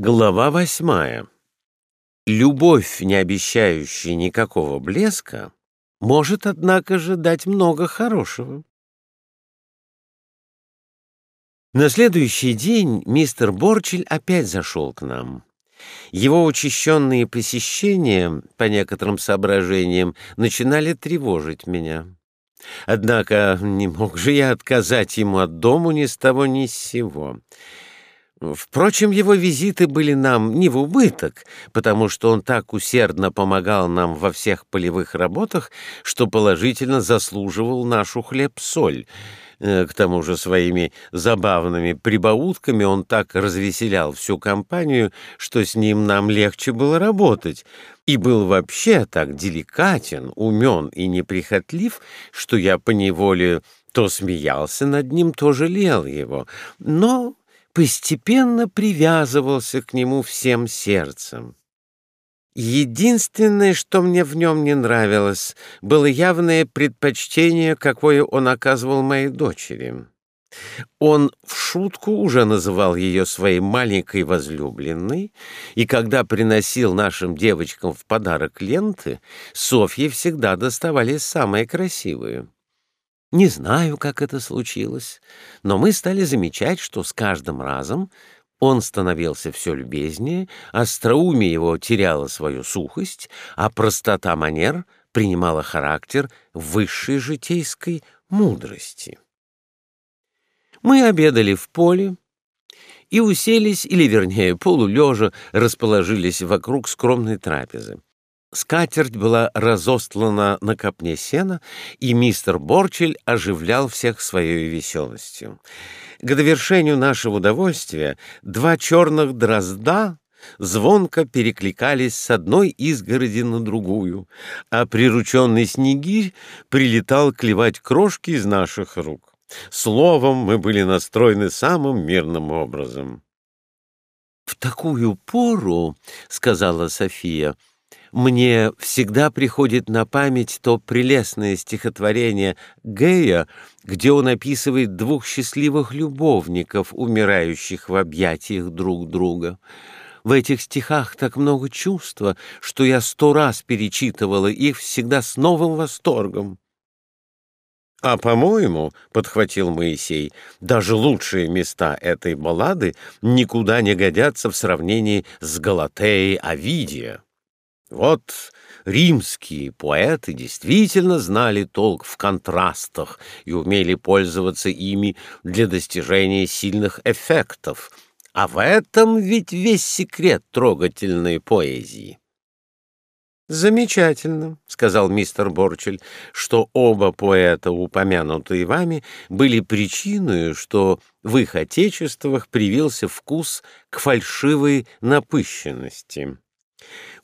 Глава восьмая. Любовь, не обещающая никакого блеска, может, однако же, дать много хорошего. На следующий день мистер Борчель опять зашел к нам. Его учащенные посещения, по некоторым соображениям, начинали тревожить меня. Однако не мог же я отказать ему от дому ни с того ни с сего. Впрочем, его визиты были нам не в убыток, потому что он так усердно помогал нам во всех полевых работах, что положительно заслуживал нашу хлеб-соль. Э, к тому же своими забавными прибаутками он так развеселял всю компанию, что с ним нам легче было работать, и был вообще так деликатен, умен и неприхотлив, что я поневоле то смеялся над ним, то жалел его. Но постепенно привязывался к нему всем сердцем. Единственное, что мне в нем не нравилось, было явное предпочтение, какое он оказывал моей дочери. Он в шутку уже называл ее своей маленькой возлюбленной, и когда приносил нашим девочкам в подарок ленты, Софье всегда доставались самые красивые. Не знаю, как это случилось, но мы стали замечать, что с каждым разом он становился все любезнее, остроумие его теряло свою сухость, а простота манер принимала характер высшей житейской мудрости. Мы обедали в поле и уселись, или, вернее, полулежа, расположились вокруг скромной трапезы. Скатерть была разостлана на копне сена, и мистер Борчель оживлял всех своей веселостью. К довершению нашего удовольствия два черных дрозда звонко перекликались с одной изгороди на другую, а прирученный снегирь прилетал клевать крошки из наших рук. Словом, мы были настроены самым мирным образом. — В такую пору, — сказала София, — мне всегда приходит на память то прелестное стихотворение Гея, где он описывает двух счастливых любовников, умирающих в объятиях друг друга. В этих стихах так много чувства, что я сто раз перечитывала их всегда с новым восторгом. «А, по-моему, — подхватил Моисей, — даже лучшие места этой баллады никуда не годятся в сравнении с Галатеей Овидия». Вот римские поэты действительно знали толк в контрастах и умели пользоваться ими для достижения сильных эффектов, а в этом ведь весь секрет трогательной поэзии. «Замечательно», — сказал мистер Борчель, что оба поэта, упомянутые вами, были причиной, что в их отечествах привился вкус к фальшивой напыщенности.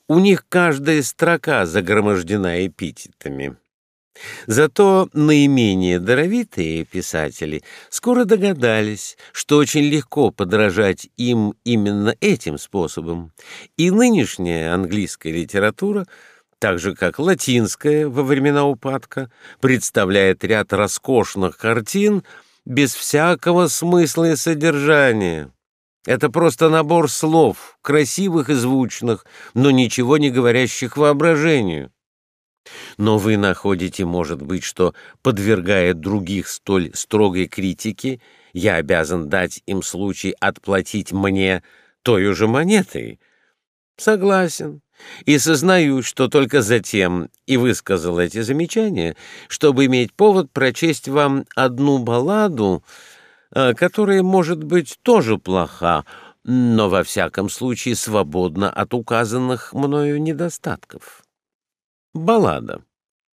У них каждая строка загромождена эпитетами. Зато наименее даровитые писатели скоро догадались, что очень легко подражать им именно этим способом, и нынешняя английская литература, так же как латинская во времена упадка, представляет ряд роскошных картин без всякого смысла и содержания. Это просто набор слов, красивых и звучных, но ничего не говорящих воображению. Но вы находите, может быть, что, подвергая других столь строгой критике, я обязан дать им случай отплатить мне той же монетой? Согласен. И сознаю, что только затем и высказал эти замечания, чтобы иметь повод прочесть вам одну балладу, которая, может быть, тоже плоха, но во всяком случае свободна от указанных мною недостатков. Баллада.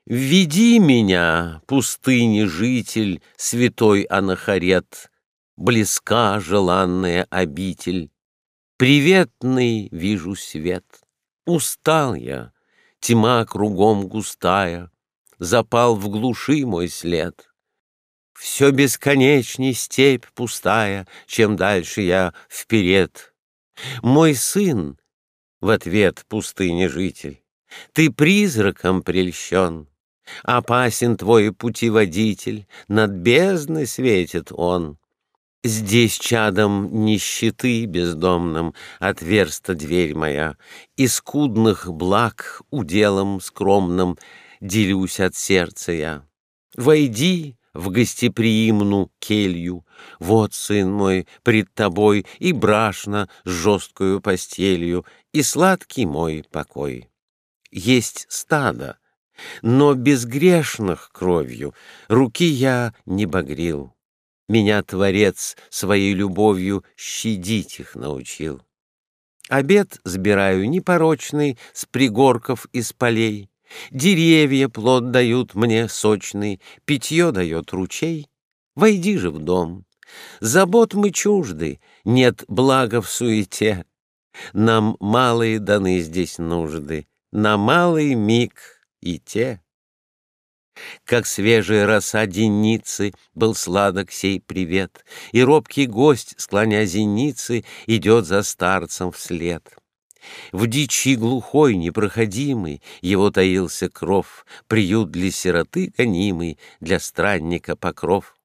«Веди меня, пустыни житель, святой Анахарет, близка желанная обитель, приветный вижу свет. Устал я, тьма кругом густая, запал в глуши мой след. Все бесконечней степь пустая, чем дальше я вперед. Мой сын, в ответ пустыни житель, ты призраком прельщен. Опасен твой путеводитель, над бездной светит он. Здесь чадом нищеты бездомным Отверста дверь моя, И скудных благ уделом скромным Делюсь от сердца я. Войди в гостеприимну келью, Вот, сын мой, пред тобой И брашна с жесткою постелью, И сладкий мой покой. Есть стадо, но безгрешных кровью Руки я не багрил. Меня Творец своей любовью щадить их научил. Обед сбираю непорочный с пригорков из полей. Деревья плод дают мне сочный, питье дает ручей. Войди же в дом. Забот мы чужды, нет блага в суете. Нам малые даны здесь нужды, на малый миг и те. Как свежая роса денницы Был сладок сей привет, И робкий гость, склоня зеницы, Идет за старцем вслед. В дичи глухой, непроходимый, Его таился кров, Приют для сироты гонимый, Для странника покров.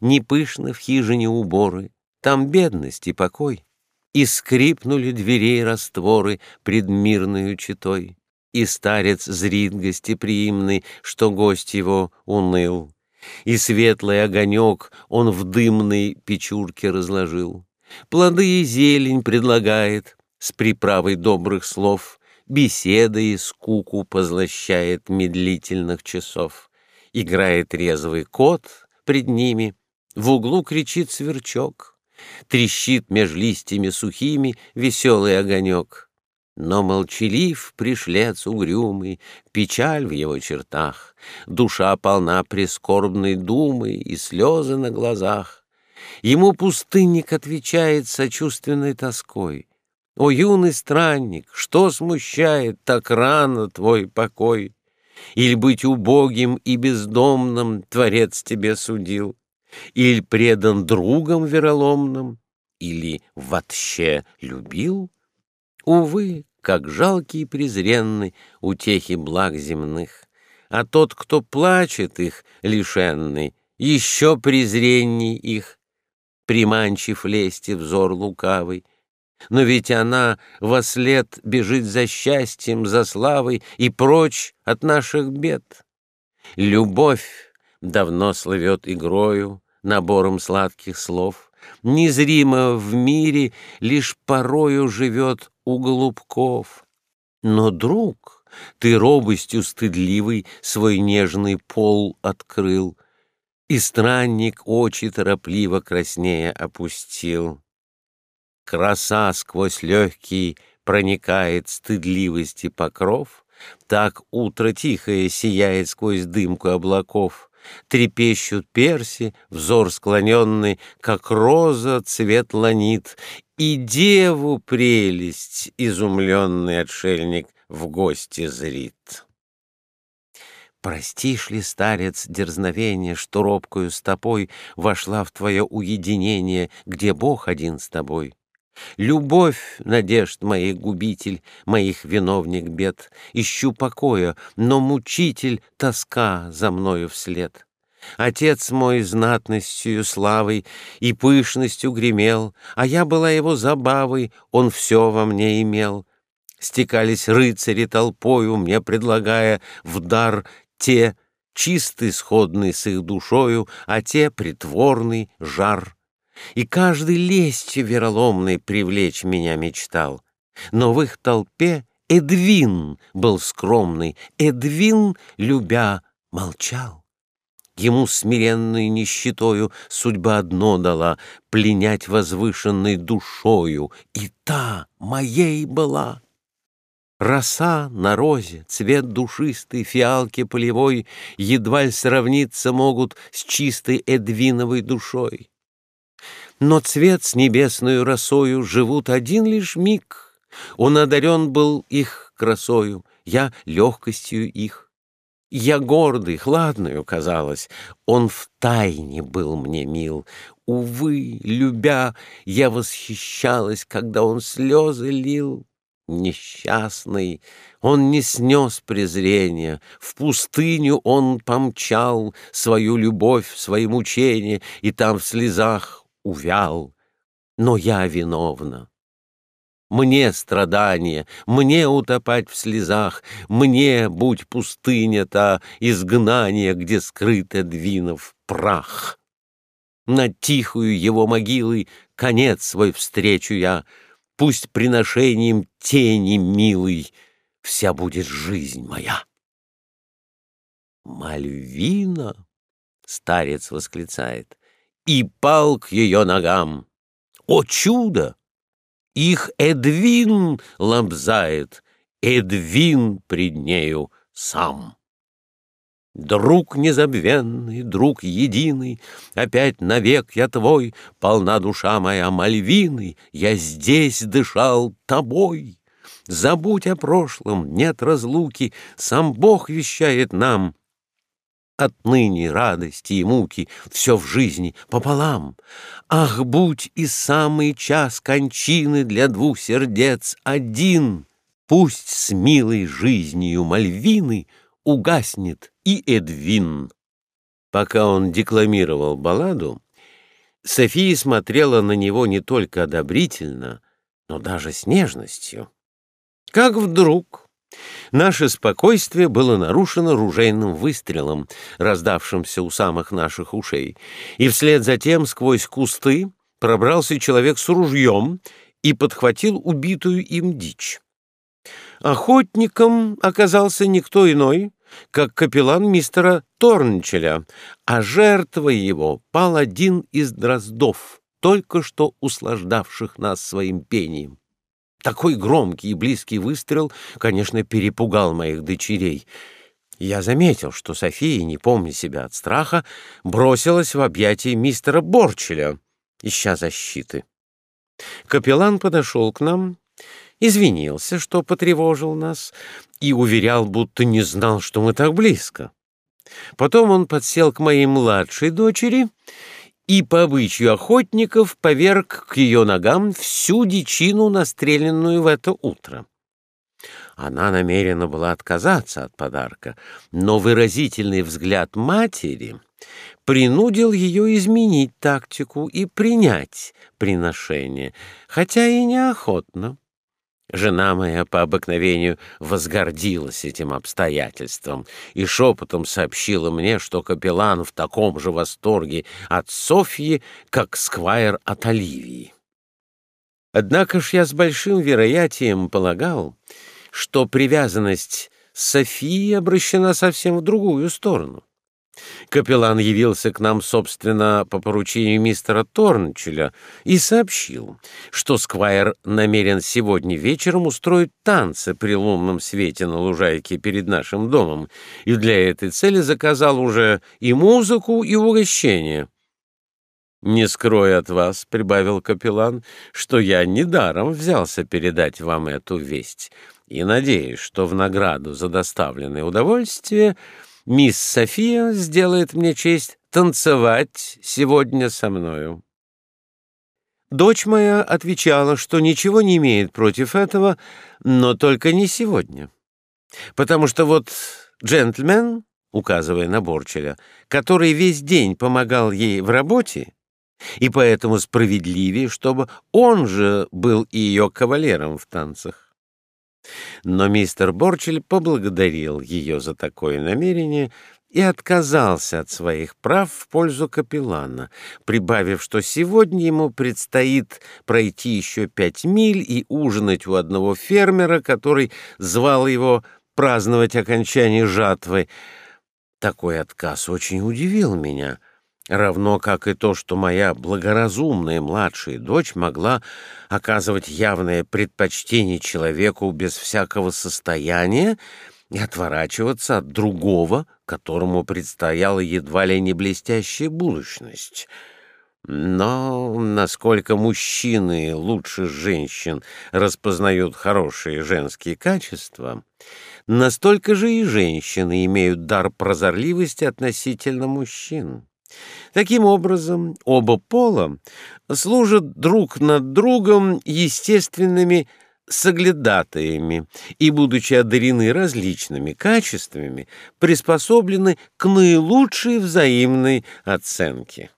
Не пышно в хижине уборы, Там бедность и покой, И скрипнули дверей растворы Пред мирною читой. И старец зрит гостеприимный, что гость его уныл. И светлый огонек он в дымной печурке разложил. Плоды и зелень предлагает, с приправой добрых слов, Беседа и скуку позлощает медлительных часов. Играет резвый кот пред ними, в углу кричит сверчок, Трещит меж листьями сухими веселый огонек — но молчалив пришлец угрюмый, Печаль в его чертах, Душа полна прискорбной думы И слезы на глазах. Ему пустынник отвечает Сочувственной тоской. «О, юный странник, что смущает Так рано твой покой? Или быть убогим и бездомным Творец тебе судил? Или предан другом вероломным? Или вообще любил?» Увы, как жалкий и презренный утехи благ земных, а тот, кто плачет их, лишенный, еще презренней их, приманчив лести взор лукавый. Но ведь она во след бежит за счастьем, за славой и прочь от наших бед. Любовь давно слывет игрою, набором сладких слов, незримо в мире лишь порою живет у голубков. Но, друг, ты робостью стыдливый свой нежный пол открыл, И странник очи торопливо краснее опустил. Краса сквозь легкий проникает стыдливости покров, Так утро тихое сияет сквозь дымку облаков — Трепещут перси, взор склоненный, Как роза цвет ланит, И деву прелесть изумленный отшельник В гости зрит. Простишь ли, старец, дерзновение, Что робкою стопой Вошла в твое уединение, Где Бог один с тобой? Любовь, надежд моих губитель, Моих виновник бед, Ищу покоя, но мучитель Тоска за мною вслед. Отец мой знатностью славой И пышностью гремел, А я была его забавой, Он все во мне имел. Стекались рыцари толпою, Мне предлагая в дар те, Чистый, сходный с их душою, А те притворный жар. И каждый лестью вероломный привлечь меня мечтал. Но в их толпе Эдвин был скромный, Эдвин, любя, молчал. Ему смиренной нищетою Судьба одно дала — Пленять возвышенной душою, И та моей была. Роса на розе, цвет душистый, Фиалки полевой Едва ли сравниться могут С чистой эдвиновой душой. Но цвет с небесную росою живут один лишь миг. Он одарен был их красою, я легкостью их. Я гордый, хладную казалось, он в тайне был мне мил. Увы, любя, я восхищалась, когда он слезы лил. Несчастный, он не снес презрения, в пустыню он помчал свою любовь, свои мучения, и там в слезах увял, но я виновна. Мне страдания, мне утопать в слезах, Мне, будь пустыня та, изгнание, Где скрыто двинов прах. Над тихую его могилой Конец свой встречу я, Пусть приношением тени милой Вся будет жизнь моя. Мальвина, старец восклицает, И пал к ее ногам. О чудо! Их Эдвин лобзает, Эдвин пред нею сам. Друг незабвенный, друг единый, Опять навек я твой, Полна душа моя Мальвины, Я здесь дышал тобой. Забудь о прошлом, нет разлуки, Сам Бог вещает нам, Отныне радости и муки Все в жизни пополам. Ах, будь и самый час кончины Для двух сердец один, Пусть с милой жизнью Мальвины Угаснет и Эдвин. Пока он декламировал балладу, София смотрела на него не только одобрительно, но даже с нежностью. Как вдруг Наше спокойствие было нарушено ружейным выстрелом, раздавшимся у самых наших ушей, и вслед за тем сквозь кусты пробрался человек с ружьем и подхватил убитую им дичь. Охотником оказался никто иной, как капеллан мистера Торнчеля, а жертвой его пал один из дроздов, только что услаждавших нас своим пением. Такой громкий и близкий выстрел, конечно, перепугал моих дочерей. Я заметил, что София, не помня себя от страха, бросилась в объятия мистера Борчеля, ища защиты. Капеллан подошел к нам, извинился, что потревожил нас, и уверял, будто не знал, что мы так близко. Потом он подсел к моей младшей дочери и по обычаю охотников поверг к ее ногам всю дичину, настреленную в это утро. Она намерена была отказаться от подарка, но выразительный взгляд матери принудил ее изменить тактику и принять приношение, хотя и неохотно. Жена моя по обыкновению возгордилась этим обстоятельством и шепотом сообщила мне, что капеллан в таком же восторге от Софьи, как сквайр от Оливии. Однако ж я с большим вероятием полагал, что привязанность Софии обращена совсем в другую сторону. Капеллан явился к нам, собственно, по поручению мистера Торнчеля и сообщил, что Сквайр намерен сегодня вечером устроить танцы при лунном свете на лужайке перед нашим домом и для этой цели заказал уже и музыку, и угощение. «Не скрою от вас», — прибавил капеллан, — «что я недаром взялся передать вам эту весть, и надеюсь, что в награду за доставленное удовольствие — Мисс София сделает мне честь танцевать сегодня со мною. Дочь моя отвечала, что ничего не имеет против этого, но только не сегодня. Потому что вот джентльмен, указывая на Борчеля, который весь день помогал ей в работе, и поэтому справедливее, чтобы он же был ее кавалером в танцах. Но мистер Борчель поблагодарил ее за такое намерение и отказался от своих прав в пользу капеллана, прибавив, что сегодня ему предстоит пройти еще пять миль и ужинать у одного фермера, который звал его праздновать окончание жатвы. Такой отказ очень удивил меня — равно как и то, что моя благоразумная младшая дочь могла оказывать явное предпочтение человеку без всякого состояния и отворачиваться от другого, которому предстояла едва ли не блестящая будущность. Но насколько мужчины лучше женщин распознают хорошие женские качества, настолько же и женщины имеют дар прозорливости относительно мужчин. Таким образом, оба пола служат друг над другом естественными соглядатаями и, будучи одарены различными качествами, приспособлены к наилучшей взаимной оценке.